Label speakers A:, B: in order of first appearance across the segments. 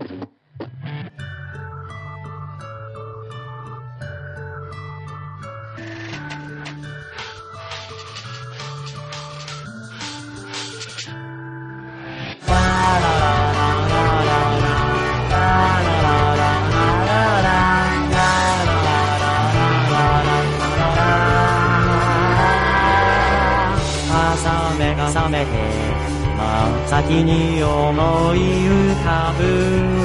A: Yeah. 真っ先に思い浮かぶ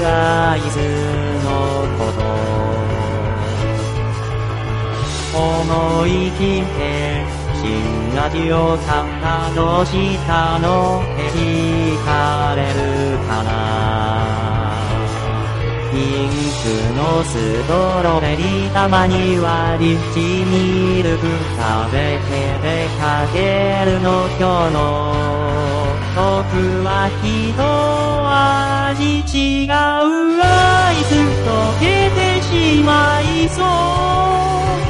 A: 合図のこと。思い切って新ラジオさんがどうしたのって聞かれるかな。ピンクのストロベリーたまにはリッチミルク食べて出かけるの今日の。は一味違うアイス溶けてしまいそう。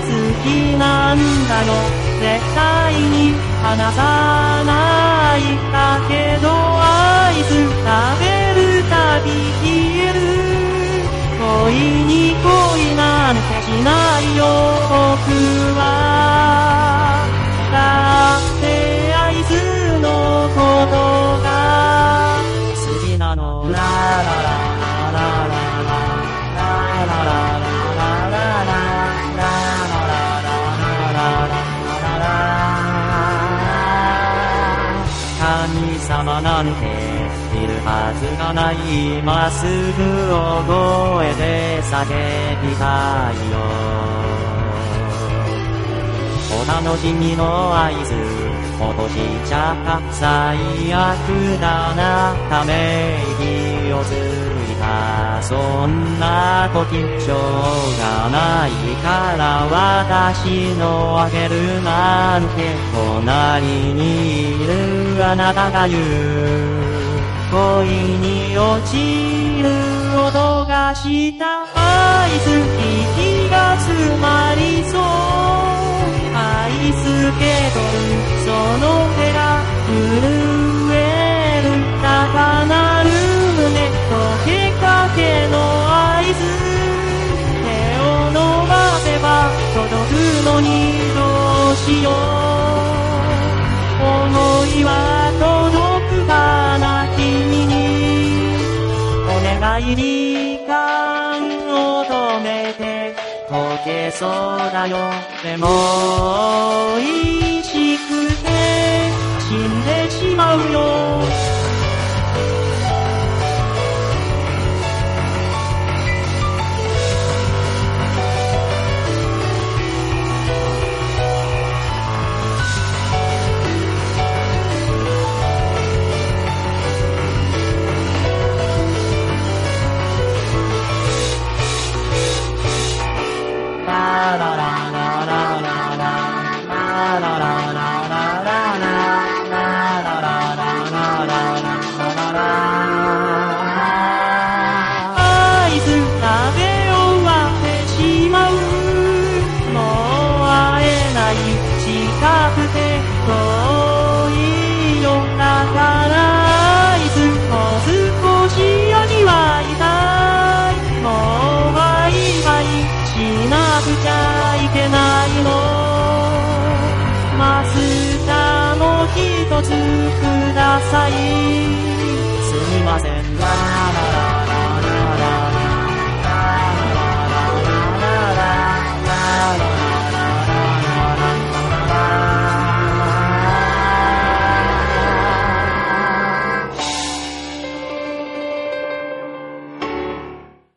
A: 好きなんだよ絶対に離さないだけどアイス食べるたび消える恋に恋なんてしないよ。神様なんているはずがない。今すぐ大声で叫びたいよ。お楽しみの合図落としちゃった最悪だなため息をついたそんな時しょうがないから私のあげるなんて隣にいるあなたが言う恋に落ちる音がしたアイス息が詰まりそうアイスケートルそののにどうしよう。思いは届くかな君に。お願い時間を止めて溶けそうだよ。でも美味しくて死んでしまうよ。くて遠いよだからアイスも少しにはいたい。もうバイバイしなくちゃいけないの。マスターも一つください。すみません。